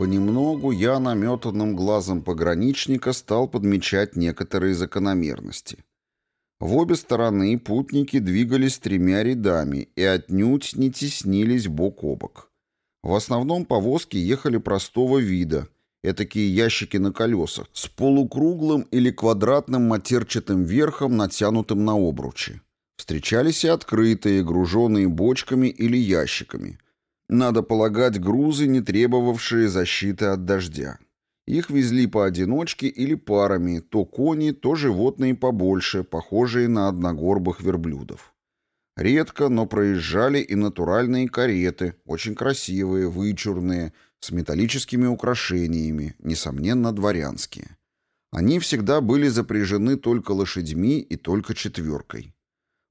Понемногу я наметанным глазом пограничника стал подмечать некоторые закономерности. В обе стороны путники двигались тремя рядами и отнюдь не теснились бок о бок. В основном повозки ехали простого вида, этакие ящики на колесах, с полукруглым или квадратным матерчатым верхом, натянутым на обручи. Встречались и открытые, груженные бочками или ящиками. Надо полагать, грузы, не требовавшие защиты от дождя. Их везли поодиночке или парами, то кони, то животные побольше, похожие на одногорбых верблюдов. Редко, но проезжали и натуральные кареты, очень красивые, вычурные, с металлическими украшениями, несомненно, дворянские. Они всегда были запряжены только лошадьми и только четверкой.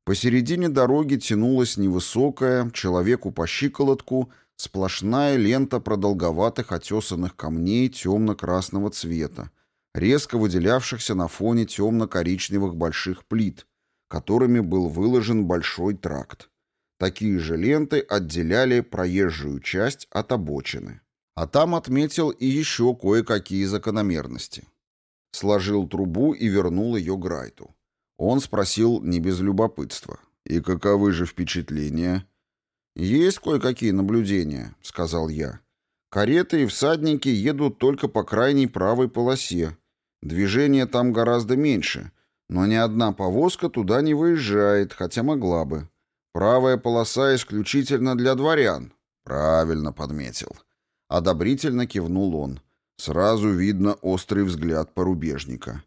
Посередине дороги тянулась невысокая, человеку по щиколотку, сплошная лента продолговатых отесанных камней темно-красного цвета, резко выделявшихся на фоне темно-коричневых больших плит, которыми был выложен большой тракт. Такие же ленты отделяли проезжую часть от обочины. А там отметил и еще кое-какие закономерности. Сложил трубу и вернул ее Грайту. Он спросил не без любопытства. «И каковы же впечатления?» «Есть кое-какие наблюдения», — сказал я. «Кареты и всадники едут только по крайней правой полосе. Движения там гораздо меньше, но ни одна повозка туда не выезжает, хотя могла бы. Правая полоса исключительно для дворян». «Правильно подметил». Одобрительно кивнул он. Сразу видно острый взгляд порубежника.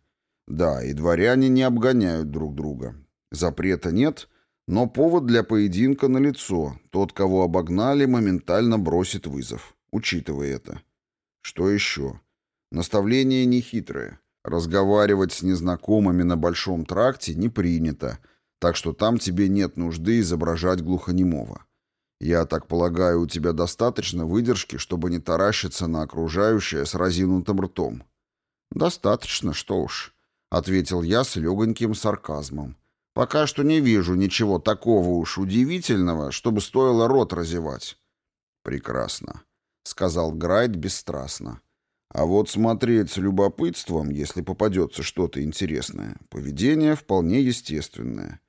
Да, и дворяне не обгоняют друг друга. Запрета нет, но повод для поединка налицо. Тот, кого обогнали, моментально бросит вызов. Учитывая это. Что еще? Наставление нехитрое. Разговаривать с незнакомыми на большом тракте не принято, так что там тебе нет нужды изображать глухонемого. Я так полагаю, у тебя достаточно выдержки, чтобы не таращиться на окружающее с разинутым ртом. Достаточно, что уж ответил я с легоньким сарказмом. Пока что не вижу ничего такого уж удивительного, чтобы стоило рот разевать. Прекрасно, сказал Грайт бесстрастно. А вот смотреть с любопытством, если попадется что-то интересное, поведение вполне естественное.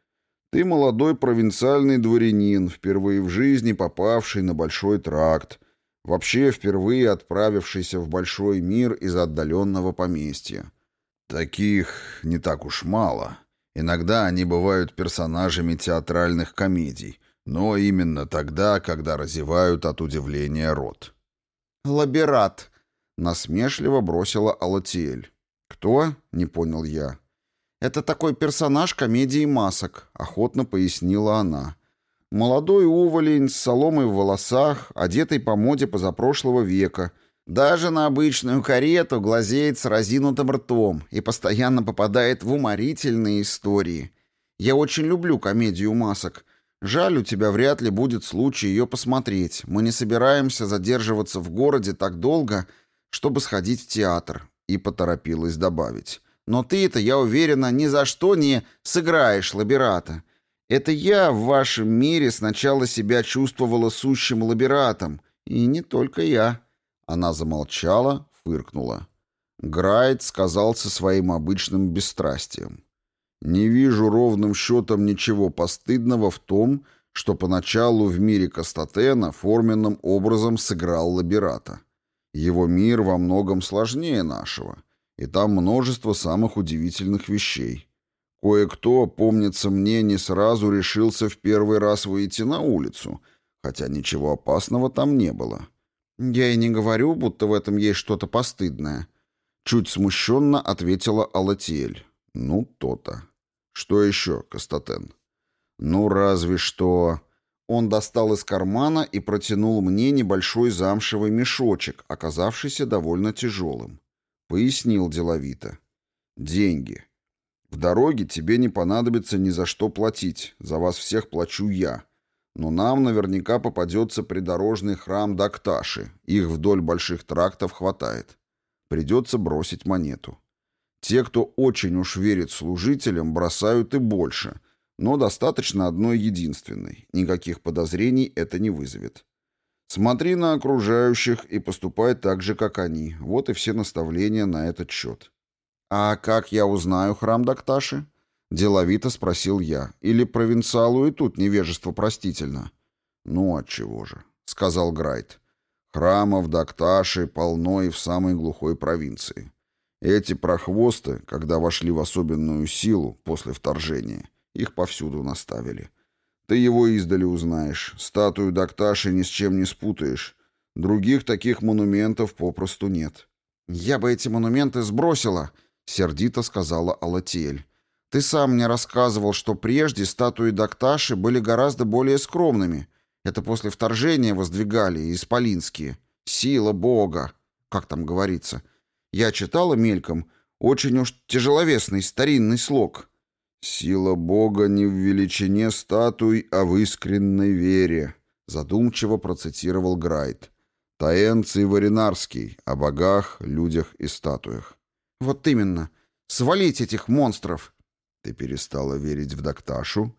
Ты молодой провинциальный дворянин, впервые в жизни попавший на большой тракт, вообще впервые отправившийся в большой мир из отдаленного поместья. Таких не так уж мало. Иногда они бывают персонажами театральных комедий, но именно тогда, когда разевают от удивления рот. «Лабират», — насмешливо бросила Алатиэль. «Кто?» — не понял я. «Это такой персонаж комедии масок», — охотно пояснила она. «Молодой уволень с соломой в волосах, одетый по моде позапрошлого века, даже на обычную карету глазеет с разинутым ртом и постоянно попадает в уморительные истории. Я очень люблю комедию масок. Жаль, у тебя вряд ли будет случай ее посмотреть. Мы не собираемся задерживаться в городе так долго, чтобы сходить в театр. И поторопилась добавить. Но ты-то, я уверена, ни за что не сыграешь лабирата. Это я в вашем мире сначала себя чувствовала сущим лабиратом. И не только я. Она замолчала, фыркнула. Грайт сказал со своим обычным бесстрастием. «Не вижу ровным счетом ничего постыдного в том, что поначалу в мире Кастатена форменным образом сыграл Лабирата. Его мир во многом сложнее нашего, и там множество самых удивительных вещей. Кое-кто, помнится мне, не сразу решился в первый раз выйти на улицу, хотя ничего опасного там не было. «Я и не говорю, будто в этом есть что-то постыдное», — чуть смущенно ответила Алатиэль. «Ну, то-то. Что еще, Кастатен?» «Ну, разве что...» Он достал из кармана и протянул мне небольшой замшевый мешочек, оказавшийся довольно тяжелым. Пояснил деловито. «Деньги. В дороге тебе не понадобится ни за что платить. За вас всех плачу я. Но нам наверняка попадется придорожный храм Дакташи. Их вдоль больших трактов хватает. Придется бросить монету. Те, кто очень уж верит служителям, бросают и больше, но достаточно одной единственной. Никаких подозрений это не вызовет. Смотри на окружающих и поступай так же, как они. Вот и все наставления на этот счет. «А как я узнаю храм Дакташи?» — деловито спросил я. «Или провинциалу и тут невежество простительно?» «Ну, отчего же», — сказал Грайт. «Храмов Дакташи полно и в самой глухой провинции. Эти прохвосты, когда вошли в особенную силу после вторжения, их повсюду наставили. Ты его издали узнаешь. Статую Дакташи ни с чем не спутаешь. Других таких монументов попросту нет». «Я бы эти монументы сбросила», — сердито сказала Алатиэль. «Ты сам мне рассказывал, что прежде статуи Дакташи были гораздо более скромными. Это после вторжения воздвигали исполинские. Сила Бога, как там говорится. Я читала мельком, очень уж тяжеловесный старинный слог». «Сила Бога не в величине статуй, а в искренней вере», — задумчиво процитировал Грайт. Таэнций Варинарский о богах, людях и статуях. Вот именно. Свалить этих монстров. Ты перестала верить в Дакташу?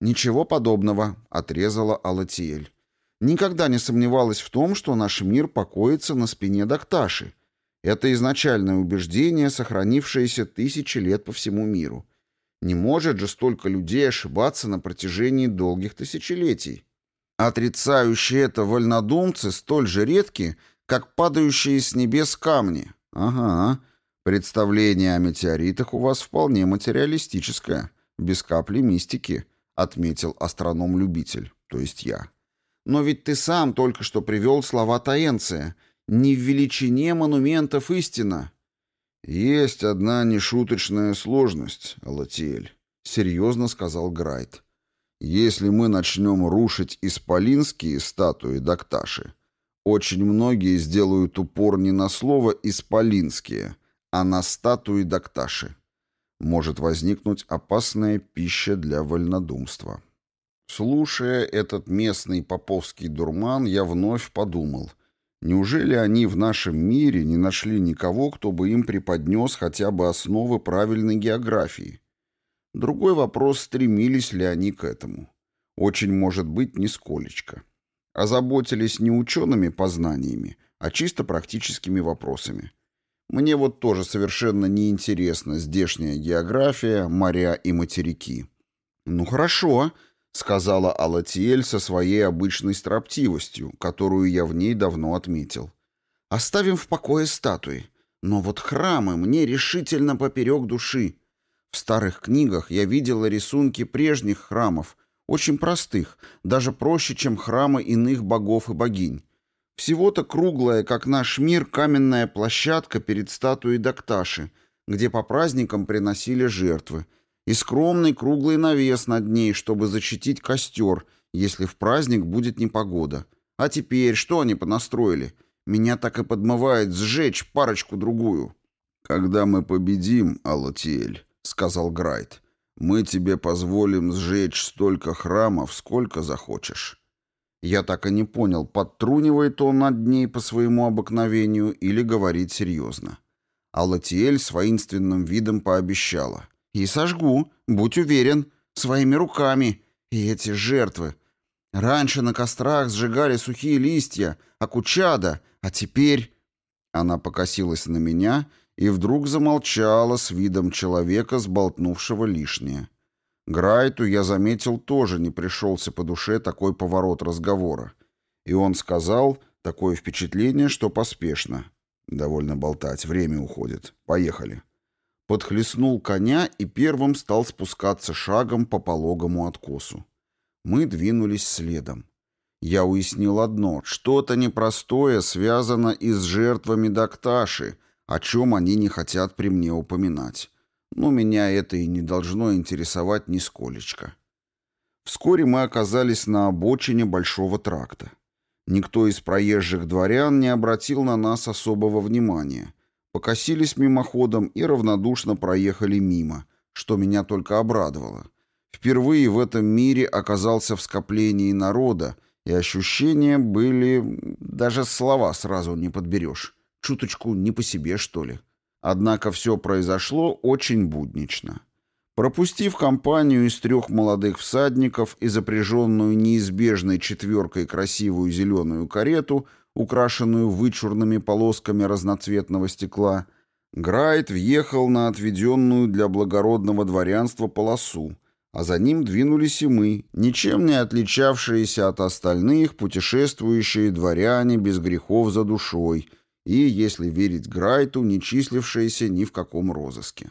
Ничего подобного, отрезала Алатиэль. Никогда не сомневалась в том, что наш мир покоится на спине Дакташи. Это изначальное убеждение, сохранившееся тысячи лет по всему миру. Не может же столько людей ошибаться на протяжении долгих тысячелетий. Отрицающие это вольнодумцы столь же редки, как падающие с небес камни. Ага, «Представление о метеоритах у вас вполне материалистическое, без капли мистики», — отметил астроном-любитель, то есть я. «Но ведь ты сам только что привел слова Таенция. Не в величине монументов истина». «Есть одна нешуточная сложность, Алатиэль», — серьезно сказал Грайт. «Если мы начнем рушить исполинские статуи Дакташи, очень многие сделают упор не на слово «исполинские», а на статуи Дакташи. Может возникнуть опасная пища для вольнодумства. Слушая этот местный поповский дурман, я вновь подумал, неужели они в нашем мире не нашли никого, кто бы им преподнес хотя бы основы правильной географии? Другой вопрос, стремились ли они к этому. Очень может быть нисколечко. Озаботились не учеными познаниями, а чисто практическими вопросами. Мне вот тоже совершенно неинтересна здешняя география, моря и материки. «Ну хорошо», — сказала Алатиэль со своей обычной строптивостью, которую я в ней давно отметил. «Оставим в покое статуи. Но вот храмы мне решительно поперек души. В старых книгах я видела рисунки прежних храмов, очень простых, даже проще, чем храмы иных богов и богинь. Всего-то круглая, как наш мир, каменная площадка перед статуей Дакташи, где по праздникам приносили жертвы, и скромный круглый навес над ней, чтобы защитить костер, если в праздник будет непогода. А теперь что они понастроили? Меня так и подмывает сжечь парочку-другую. «Когда мы победим, Алатиэль», — сказал Грайт, — «мы тебе позволим сжечь столько храмов, сколько захочешь». Я так и не понял, подтрунивает он над ней по своему обыкновению или говорит серьезно. А Латиэль с воинственным видом пообещала. «И сожгу, будь уверен, своими руками. И эти жертвы. Раньше на кострах сжигали сухие листья, окучада, а теперь...» Она покосилась на меня и вдруг замолчала с видом человека, сболтнувшего лишнее. Грайту, я заметил, тоже не пришелся по душе такой поворот разговора. И он сказал, такое впечатление, что поспешно. Довольно болтать, время уходит. Поехали. Подхлестнул коня и первым стал спускаться шагом по пологому откосу. Мы двинулись следом. Я уяснил одно, что-то непростое связано и с жертвами Дакташи, о чем они не хотят при мне упоминать но меня это и не должно интересовать нисколечко. Вскоре мы оказались на обочине большого тракта. Никто из проезжих дворян не обратил на нас особого внимания. Покосились мимоходом и равнодушно проехали мимо, что меня только обрадовало. Впервые в этом мире оказался в скоплении народа, и ощущения были... Даже слова сразу не подберешь. Чуточку не по себе, что ли. Однако все произошло очень буднично. Пропустив компанию из трех молодых всадников и запряженную неизбежной четверкой красивую зеленую карету, украшенную вычурными полосками разноцветного стекла, Грайт въехал на отведенную для благородного дворянства полосу, а за ним двинулись и мы, ничем не отличавшиеся от остальных путешествующие дворяне без грехов за душой и, если верить Грайту, не числившиеся ни в каком розыске.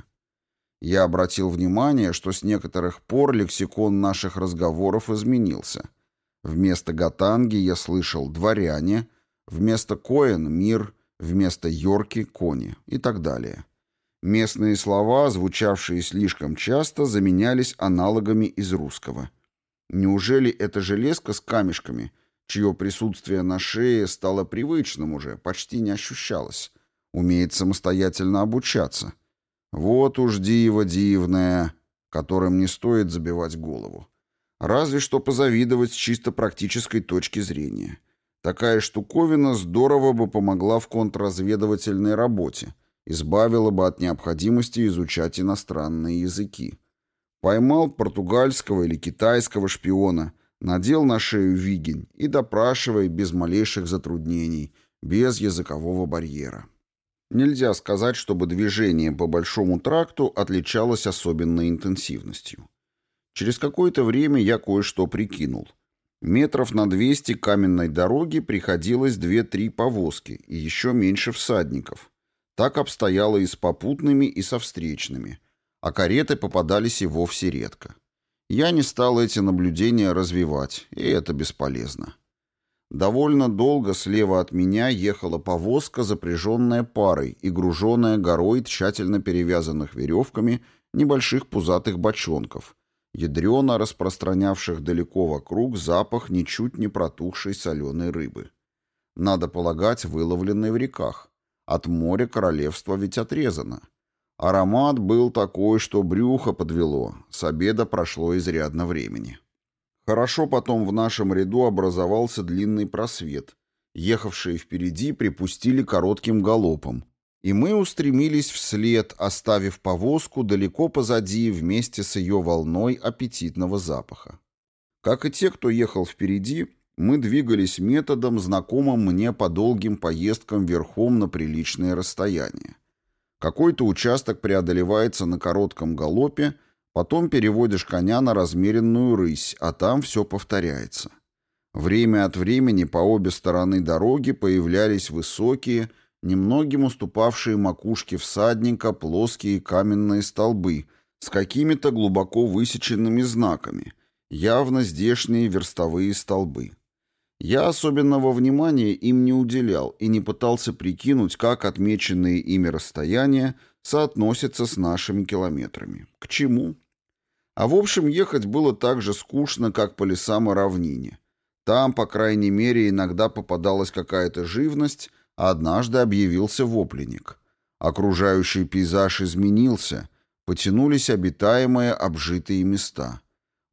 Я обратил внимание, что с некоторых пор лексикон наших разговоров изменился. Вместо гатанги я слышал «дворяне», вместо «коэн» — «мир», вместо «йорки» — «кони» и так далее. Местные слова, звучавшие слишком часто, заменялись аналогами из русского. Неужели эта железка с камешками, чье присутствие на шее стало привычным уже, почти не ощущалось, умеет самостоятельно обучаться — вот уж диво дивное, которым не стоит забивать голову. Разве что позавидовать с чисто практической точки зрения. Такая штуковина здорово бы помогла в контрразведывательной работе, избавила бы от необходимости изучать иностранные языки. Поймал португальского или китайского шпиона, надел на шею вигень и допрашивай без малейших затруднений, без языкового барьера. Нельзя сказать, чтобы движение по Большому тракту отличалось особенной интенсивностью. Через какое-то время я кое-что прикинул. Метров на 200 каменной дороги приходилось 2-3 повозки и еще меньше всадников. Так обстояло и с попутными, и со встречными, а кареты попадались и вовсе редко. Я не стал эти наблюдения развивать, и это бесполезно. Довольно долго слева от меня ехала повозка, запряженная парой и груженная горой тщательно перевязанных веревками небольших пузатых бочонков, ядрено распространявших далеко вокруг запах ничуть не протухшей соленой рыбы. Надо полагать, выловленной в реках. От моря королевство ведь отрезано. Аромат был такой, что брюхо подвело, с обеда прошло изрядно времени. Хорошо потом в нашем ряду образовался длинный просвет. Ехавшие впереди припустили коротким галопом. И мы устремились вслед, оставив повозку далеко позади вместе с ее волной аппетитного запаха. Как и те, кто ехал впереди, мы двигались методом, знакомым мне по долгим поездкам верхом на приличное расстояние. Какой-то участок преодолевается на коротком галопе, Потом переводишь коня на размеренную рысь, а там все повторяется. Время от времени по обе стороны дороги появлялись высокие, немногим уступавшие макушке всадника плоские каменные столбы с какими-то глубоко высеченными знаками, явно здешние верстовые столбы. Я особенного внимания им не уделял и не пытался прикинуть, как отмеченные ими расстояния соотносятся с нашими километрами. К чему? А в общем, ехать было так же скучно, как по лесам и равнине. Там, по крайней мере, иногда попадалась какая-то живность, а однажды объявился вопленник. Окружающий пейзаж изменился, потянулись обитаемые обжитые места.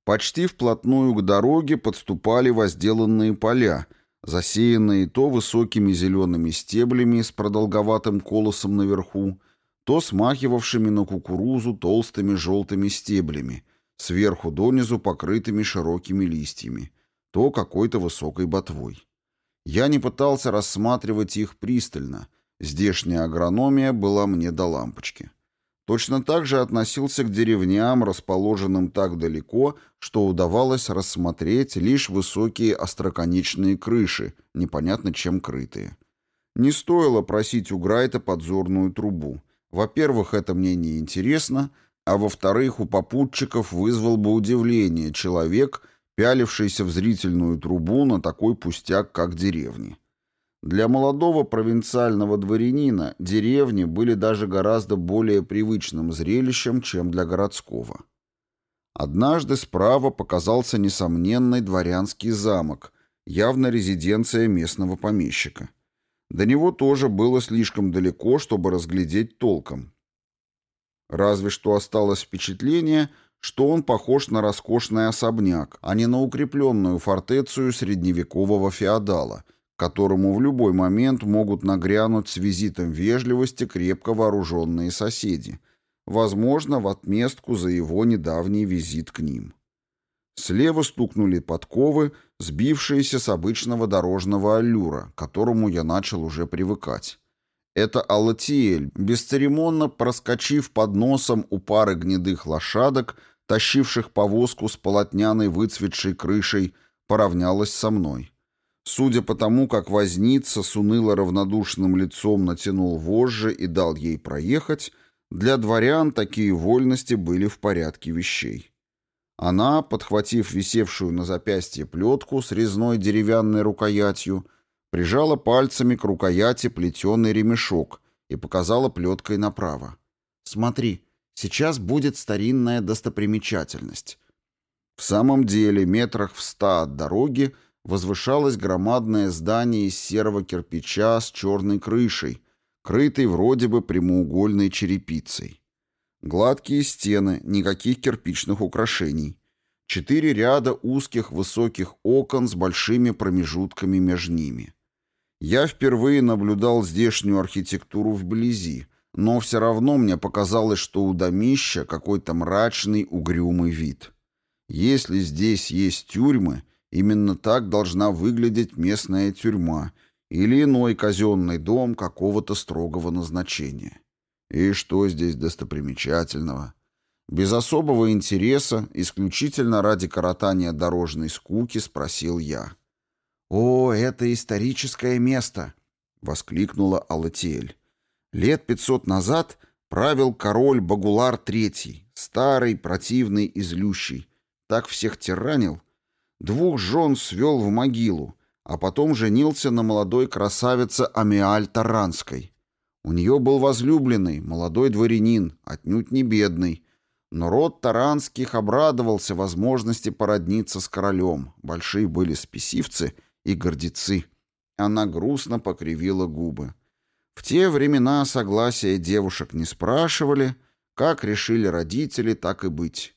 Почти вплотную к дороге подступали возделанные поля, засеянные то высокими зелеными стеблями с продолговатым колосом наверху, то смахивавшими на кукурузу толстыми желтыми стеблями, сверху донизу покрытыми широкими листьями, то какой-то высокой ботвой. Я не пытался рассматривать их пристально, здешняя агрономия была мне до лампочки. Точно так же относился к деревням, расположенным так далеко, что удавалось рассмотреть лишь высокие остроконечные крыши, непонятно чем крытые. Не стоило просить у Грайта подзорную трубу. Во-первых, это мне не интересно, а во-вторых, у попутчиков вызвал бы удивление человек, пялившийся в зрительную трубу на такой пустяк, как деревни. Для молодого провинциального дворянина деревни были даже гораздо более привычным зрелищем, чем для городского. Однажды справа показался несомненный дворянский замок, явно резиденция местного помещика. До него тоже было слишком далеко, чтобы разглядеть толком. Разве что осталось впечатление, что он похож на роскошный особняк, а не на укрепленную фортецию средневекового феодала, которому в любой момент могут нагрянуть с визитом вежливости крепко вооруженные соседи, возможно, в отместку за его недавний визит к ним. Слева стукнули подковы, сбившиеся с обычного дорожного аллюра, к которому я начал уже привыкать. Это Алатиэль, бесцеремонно проскочив под носом у пары гнедых лошадок, тащивших повозку с полотняной выцветшей крышей, поравнялась со мной. Судя по тому, как возница с уныло равнодушным лицом натянул вожжи и дал ей проехать, для дворян такие вольности были в порядке вещей. Она, подхватив висевшую на запястье плетку с резной деревянной рукоятью, прижала пальцами к рукояти плетеный ремешок и показала плеткой направо. «Смотри, сейчас будет старинная достопримечательность». В самом деле, метрах в ста от дороги возвышалось громадное здание из серого кирпича с черной крышей, крытой вроде бы прямоугольной черепицей. Гладкие стены, никаких кирпичных украшений. Четыре ряда узких высоких окон с большими промежутками между ними. Я впервые наблюдал здешнюю архитектуру вблизи, но все равно мне показалось, что у домища какой-то мрачный угрюмый вид. Если здесь есть тюрьмы, именно так должна выглядеть местная тюрьма или иной казенный дом какого-то строгого назначения. И что здесь достопримечательного? Без особого интереса, исключительно ради коротания дорожной скуки, спросил я. «О, это историческое место!» — воскликнула Алатиэль. «Лет пятьсот назад правил король Багулар III, старый, противный и злющий. Так всех тиранил. Двух жен свел в могилу, а потом женился на молодой красавице Амиаль Таранской. У нее был возлюбленный, молодой дворянин, отнюдь не бедный. Но род Таранских обрадовался возможности породниться с королем. Большие были спесивцы и гордецы. Она грустно покривила губы. В те времена согласия девушек не спрашивали, как решили родители, так и быть.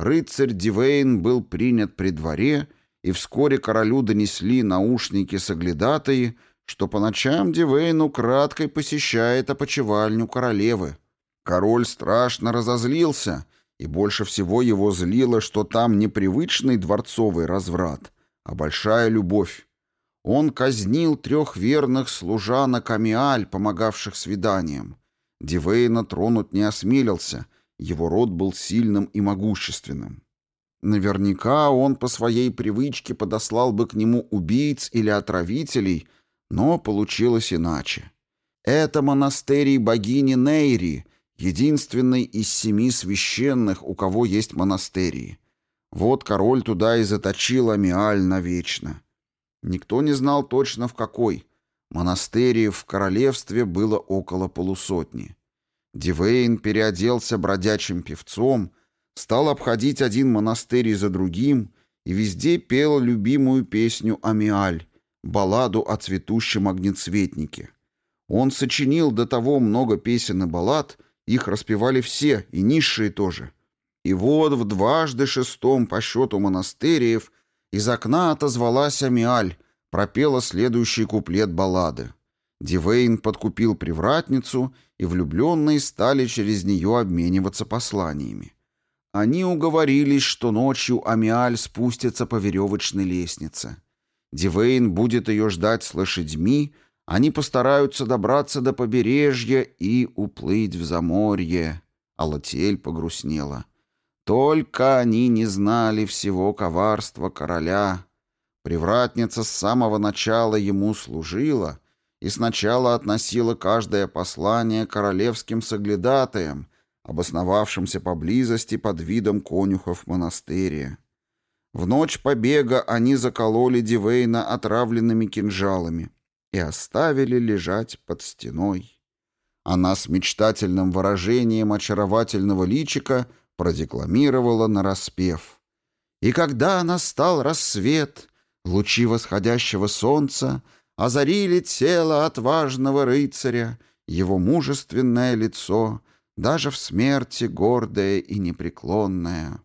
Рыцарь Дивейн был принят при дворе, и вскоре королю донесли наушники соглядатые — что по ночам Дивейн украдкой посещает опочивальню королевы. Король страшно разозлился, и больше всего его злило, что там не привычный дворцовый разврат, а большая любовь. Он казнил трех верных служанок Амиаль, помогавших свиданиям. Дивейна тронуть не осмелился, его род был сильным и могущественным. Наверняка он по своей привычке подослал бы к нему убийц или отравителей — но получилось иначе. Это монастырий богини Нейри, единственный из семи священных, у кого есть монастырии. Вот король туда и заточил Амиаль навечно. Никто не знал точно в какой. Монастыриев в королевстве было около полусотни. Дивейн переоделся бродячим певцом, стал обходить один монастырь за другим и везде пел любимую песню Амиаль, балладу о цветущем огнецветнике. Он сочинил до того много песен и баллад, их распевали все, и низшие тоже. И вот в дважды шестом по счету монастыриев из окна отозвалась Амиаль, пропела следующий куплет баллады. Дивейн подкупил привратницу, и влюбленные стали через нее обмениваться посланиями. Они уговорились, что ночью Амиаль спустится по веревочной лестнице. Дивейн будет ее ждать с лошадьми, они постараются добраться до побережья и уплыть в заморье. Алатиэль погрустнела. Только они не знали всего коварства короля. Привратница с самого начала ему служила и сначала относила каждое послание королевским соглядатаям, обосновавшимся поблизости под видом конюхов монастыря. В ночь побега они закололи Дивейна отравленными кинжалами и оставили лежать под стеной. Она с мечтательным выражением очаровательного личика продекламировала нараспев. И когда настал рассвет, лучи восходящего солнца озарили тело отважного рыцаря, его мужественное лицо, даже в смерти гордое и непреклонное.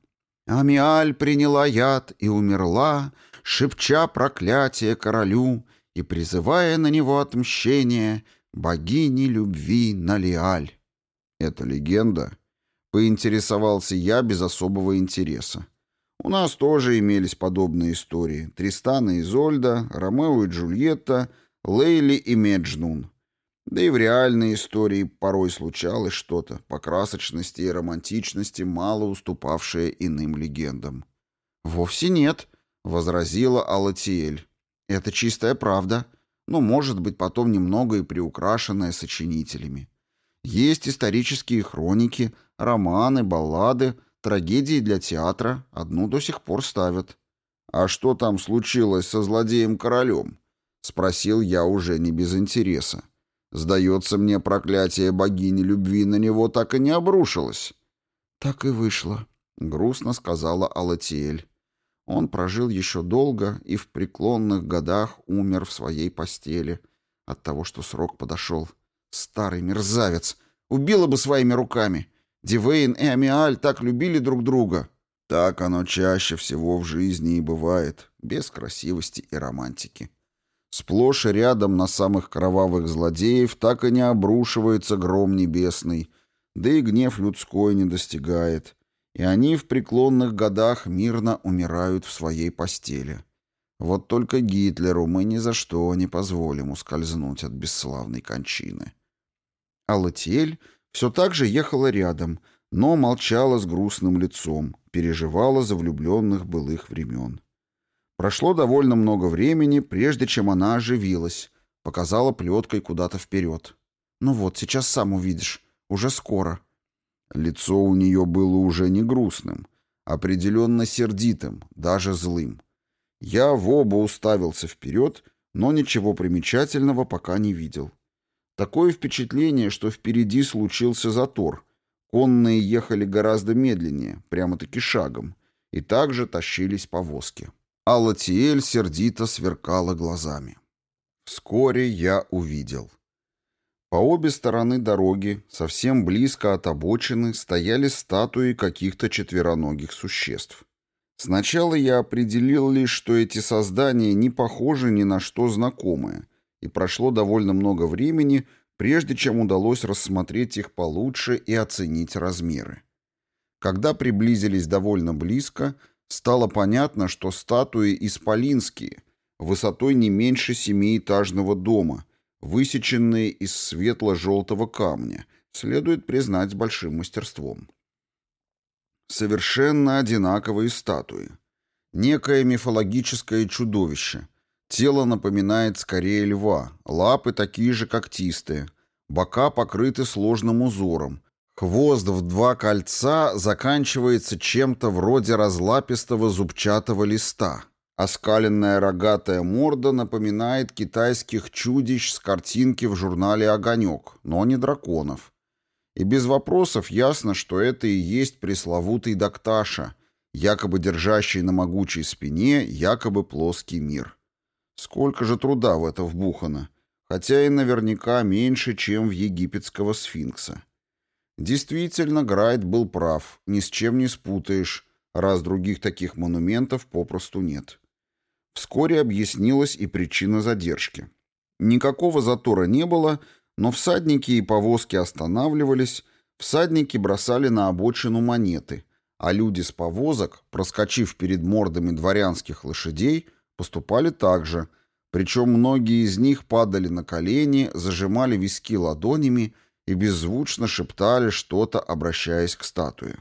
Амиаль приняла яд и умерла, шепча проклятие королю и призывая на него отмщение богини любви Налиаль. Это легенда Поинтересовался я без особого интереса. У нас тоже имелись подобные истории. Тристана и Зольда, Ромео и Джульетта, Лейли и Меджнун. Да и в реальной истории порой случалось что-то, по красочности и романтичности, мало уступавшее иным легендам. «Вовсе нет», — возразила Алатиэль. «Это чистая правда, но, может быть, потом немного и приукрашенная сочинителями. Есть исторические хроники, романы, баллады, трагедии для театра, одну до сих пор ставят». «А что там случилось со злодеем-королем?» — спросил я уже не без интереса. Сдается мне, проклятие богини любви на него так и не обрушилось. Так и вышло, грустно сказала Алатиэль. Он прожил еще долго и в преклонных годах умер в своей постели от того, что срок подошел. Старый мерзавец! Убила бы своими руками! Дивейн и Амиаль так любили друг друга. Так оно чаще всего в жизни и бывает, без красивости и романтики. Сплошь и рядом на самых кровавых злодеев так и не обрушивается гром небесный, да и гнев людской не достигает, и они в преклонных годах мирно умирают в своей постели. Вот только Гитлеру мы ни за что не позволим ускользнуть от бесславной кончины. А Латиэль все так же ехала рядом, но молчала с грустным лицом, переживала за влюбленных былых времен. Прошло довольно много времени, прежде чем она оживилась, показала плеткой куда-то вперед. «Ну вот, сейчас сам увидишь. Уже скоро». Лицо у нее было уже не грустным, определенно сердитым, даже злым. Я в оба уставился вперед, но ничего примечательного пока не видел. Такое впечатление, что впереди случился затор. Конные ехали гораздо медленнее, прямо-таки шагом, и также тащились повозки. Алатиэль сердито сверкала глазами. Вскоре я увидел. По обе стороны дороги, совсем близко от обочины, стояли статуи каких-то четвероногих существ. Сначала я определил лишь, что эти создания не похожи ни на что знакомое, и прошло довольно много времени, прежде чем удалось рассмотреть их получше и оценить размеры. Когда приблизились довольно близко, стало понятно, что статуи исполинские, высотой не меньше семиэтажного дома, высеченные из светло-желтого камня, следует признать с большим мастерством. Совершенно одинаковые статуи. Некое мифологическое чудовище. Тело напоминает скорее льва, лапы такие же когтистые, бока покрыты сложным узором, Хвост в два кольца заканчивается чем-то вроде разлапистого зубчатого листа. Оскаленная рогатая морда напоминает китайских чудищ с картинки в журнале «Огонек», но не драконов. И без вопросов ясно, что это и есть пресловутый Докташа, якобы держащий на могучей спине якобы плоский мир. Сколько же труда в это вбухано, хотя и наверняка меньше, чем в египетского сфинкса. Действительно, Грайт был прав, ни с чем не спутаешь, раз других таких монументов попросту нет. Вскоре объяснилась и причина задержки. Никакого затора не было, но всадники и повозки останавливались, всадники бросали на обочину монеты, а люди с повозок, проскочив перед мордами дворянских лошадей, поступали так же, причем многие из них падали на колени, зажимали виски ладонями и беззвучно шептали что-то, обращаясь к статуе.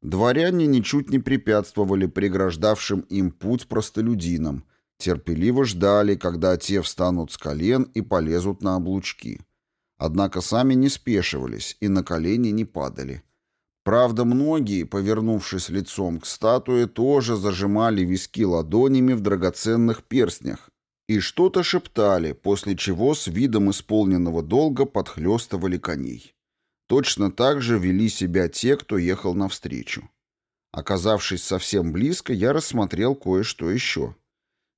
Дворяне ничуть не препятствовали преграждавшим им путь простолюдинам, терпеливо ждали, когда те встанут с колен и полезут на облучки. Однако сами не спешивались и на колени не падали. Правда, многие, повернувшись лицом к статуе, тоже зажимали виски ладонями в драгоценных перстнях, и что-то шептали, после чего с видом исполненного долга подхлестывали коней. Точно так же вели себя те, кто ехал навстречу. Оказавшись совсем близко, я рассмотрел кое-что еще.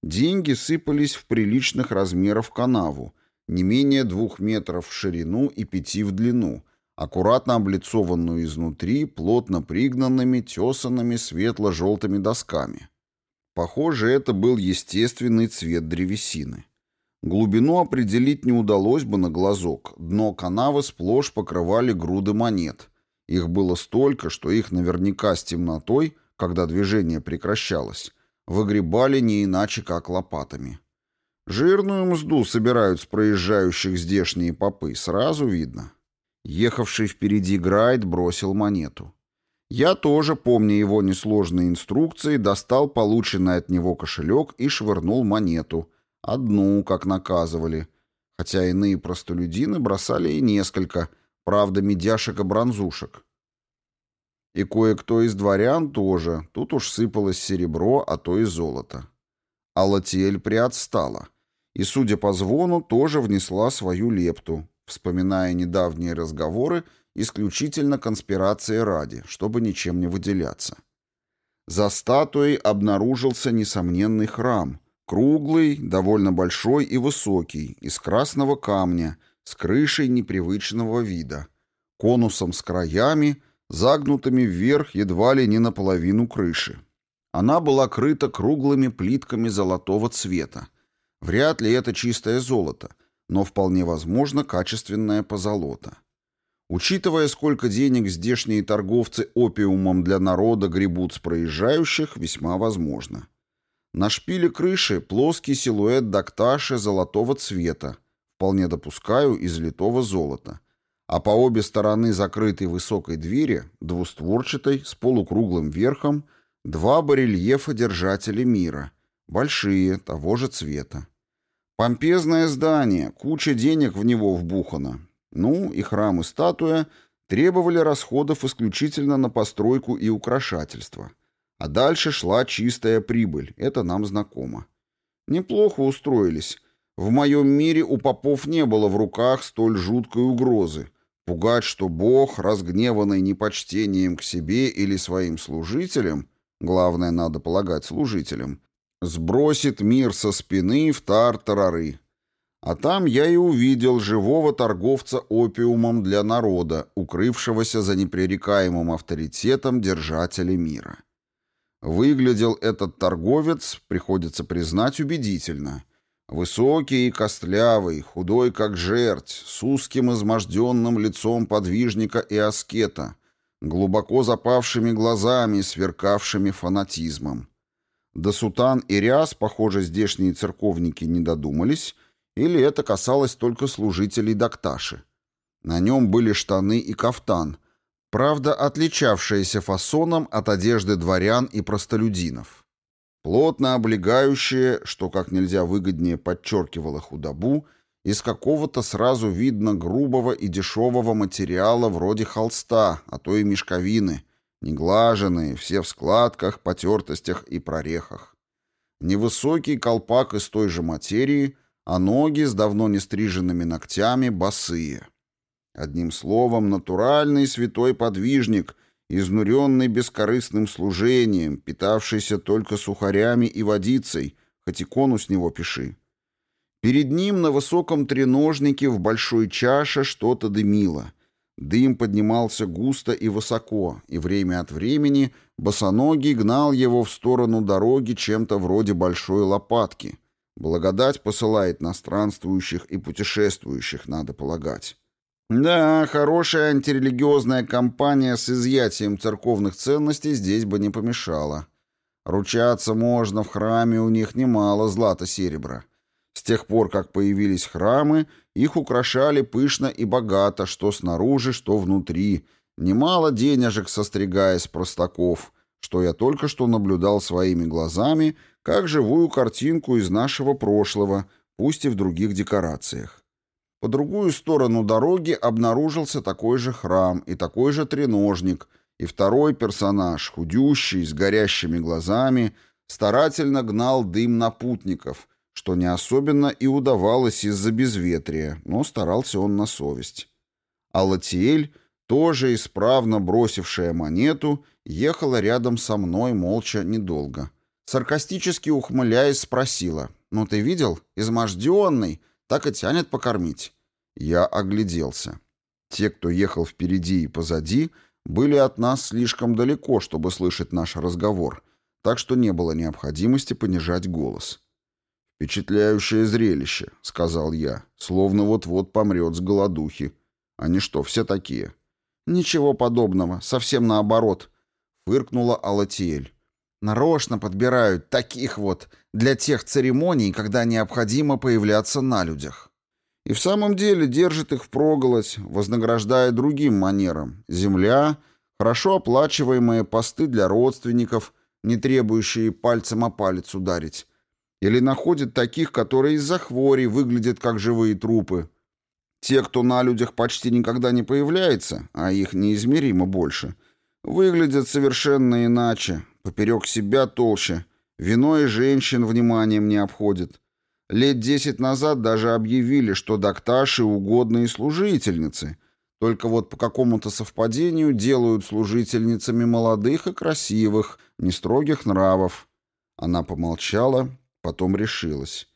Деньги сыпались в приличных размеров канаву, не менее двух метров в ширину и пяти в длину, аккуратно облицованную изнутри плотно пригнанными, тесанными светло-желтыми досками. Похоже, это был естественный цвет древесины. Глубину определить не удалось бы на глазок, дно канавы сплошь покрывали груды монет, Их было столько, что их наверняка с темнотой, когда движение прекращалось, выгребали не иначе, как лопатами. Жирную мзду собирают с проезжающих здешние попы, сразу видно. Ехавший впереди Грайд бросил монету. Я тоже, помня его несложные инструкции, достал полученный от него кошелек и швырнул монету. Одну, как наказывали. Хотя иные простолюдины бросали и несколько, правда, медяшек и бронзушек. И кое-кто из дворян тоже. Тут уж сыпалось серебро, а то и золото. А Латиэль приотстала. И, судя по звону, тоже внесла свою лепту, вспоминая недавние разговоры исключительно конспирации ради, чтобы ничем не выделяться. За статуей обнаружился несомненный храм, круглый, довольно большой и высокий, из красного камня, с крышей непривычного вида, конусом с краями, загнутыми вверх едва ли не наполовину крыши. Она была крыта круглыми плитками золотого цвета. Вряд ли это чистое золото, но вполне возможно качественное позолота. Учитывая, сколько денег здешние торговцы опиумом для народа гребут с проезжающих, весьма возможно. На шпиле крыши плоский силуэт докташи золотого цвета, вполне допускаю, из литого золота. А по обе стороны закрытой высокой двери, двустворчатой, с полукруглым верхом, два барельефа держателей мира, большие, того же цвета. Помпезное здание, куча денег в него вбухано, ну, и храм, и статуя требовали расходов исключительно на постройку и украшательство. А дальше шла чистая прибыль, это нам знакомо. Неплохо устроились. В моем мире у попов не было в руках столь жуткой угрозы. Пугать, что Бог, разгневанный непочтением к себе или своим служителям, главное, надо полагать, служителям, сбросит мир со спины в тартарары. А там я и увидел живого торговца опиумом для народа, укрывшегося за непререкаемым авторитетом держателя мира. Выглядел этот торговец, приходится признать, убедительно. Высокий и костлявый, худой как жерть, с узким изможденным лицом подвижника и аскета, глубоко запавшими глазами, сверкавшими фанатизмом. До сутан и ряс, похоже, здешние церковники не додумались — или это касалось только служителей Докташи. На нем были штаны и кафтан, правда, отличавшиеся фасоном от одежды дворян и простолюдинов. Плотно облегающие, что как нельзя выгоднее подчеркивало худобу, из какого-то сразу видно грубого и дешевого материала вроде холста, а то и мешковины, неглаженные, все в складках, потертостях и прорехах. Невысокий колпак из той же материи — а ноги с давно не стриженными ногтями босые. Одним словом, натуральный святой подвижник, изнуренный бескорыстным служением, питавшийся только сухарями и водицей, хоть икону с него пиши. Перед ним на высоком треножнике в большой чаше что-то дымило. Дым поднимался густо и высоко, и время от времени босоногий гнал его в сторону дороги чем-то вроде большой лопатки — Благодать посылает на странствующих и путешествующих, надо полагать. Да, хорошая антирелигиозная кампания с изъятием церковных ценностей здесь бы не помешала. Ручаться можно, в храме у них немало злата-серебра. С тех пор, как появились храмы, их украшали пышно и богато, что снаружи, что внутри. Немало денежек состригая с простаков, что я только что наблюдал своими глазами — как живую картинку из нашего прошлого, пусть и в других декорациях. По другую сторону дороги обнаружился такой же храм и такой же треножник, и второй персонаж, худющий, с горящими глазами, старательно гнал дым на путников, что не особенно и удавалось из-за безветрия, но старался он на совесть. А Латиэль, тоже исправно бросившая монету, ехала рядом со мной молча недолго — Саркастически ухмыляясь, спросила. «Ну ты видел? Изможденный. Так и тянет покормить». Я огляделся. Те, кто ехал впереди и позади, были от нас слишком далеко, чтобы слышать наш разговор, так что не было необходимости понижать голос. «Впечатляющее зрелище», — сказал я, — «словно вот-вот помрет с голодухи. Они что, все такие?» Ничего подобного, совсем наоборот, фыркнула Алатиэль. Нарочно подбирают таких вот для тех церемоний, когда необходимо появляться на людях. И в самом деле держит их впроголодь, вознаграждая другим манерам. Земля, хорошо оплачиваемые посты для родственников, не требующие пальцем о палец ударить. Или находит таких, которые из-за хвори выглядят как живые трупы. Те, кто на людях почти никогда не появляется, а их неизмеримо больше, выглядят совершенно иначе, поперек себя толще, вино и женщин вниманием не обходит. Лет десять назад даже объявили, что докташи угодные служительницы, только вот по какому-то совпадению делают служительницами молодых и красивых, нестрогих нравов. Она помолчала, потом решилась.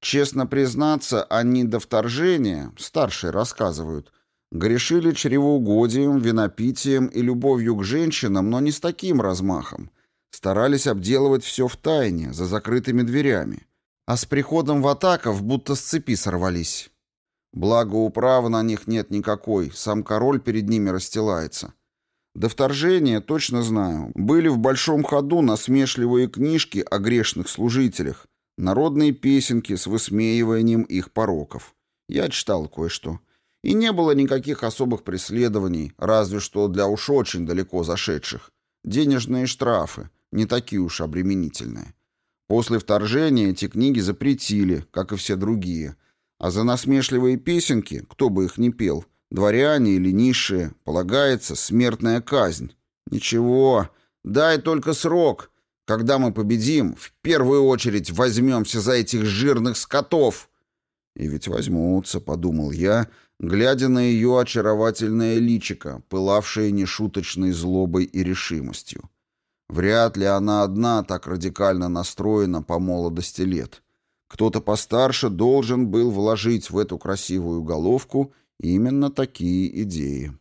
Честно признаться, они до вторжения, старшие рассказывают, грешили чревоугодием, винопитием и любовью к женщинам, но не с таким размахом. Старались обделывать все в тайне, за закрытыми дверями. А с приходом в атаков будто с цепи сорвались. Благо управы на них нет никакой, сам король перед ними расстилается. До вторжения, точно знаю, были в большом ходу насмешливые книжки о грешных служителях, народные песенки с высмеиванием их пороков. Я читал кое-что. И не было никаких особых преследований, разве что для уж очень далеко зашедших. Денежные штрафы, не такие уж обременительные. После вторжения эти книги запретили, как и все другие. А за насмешливые песенки, кто бы их ни пел, дворяне или низшие, полагается смертная казнь. Ничего, дай только срок. Когда мы победим, в первую очередь возьмемся за этих жирных скотов. И ведь возьмутся, подумал я, глядя на ее очаровательное личико, пылавшее нешуточной злобой и решимостью. Вряд ли она одна так радикально настроена по молодости лет. Кто-то постарше должен был вложить в эту красивую головку именно такие идеи.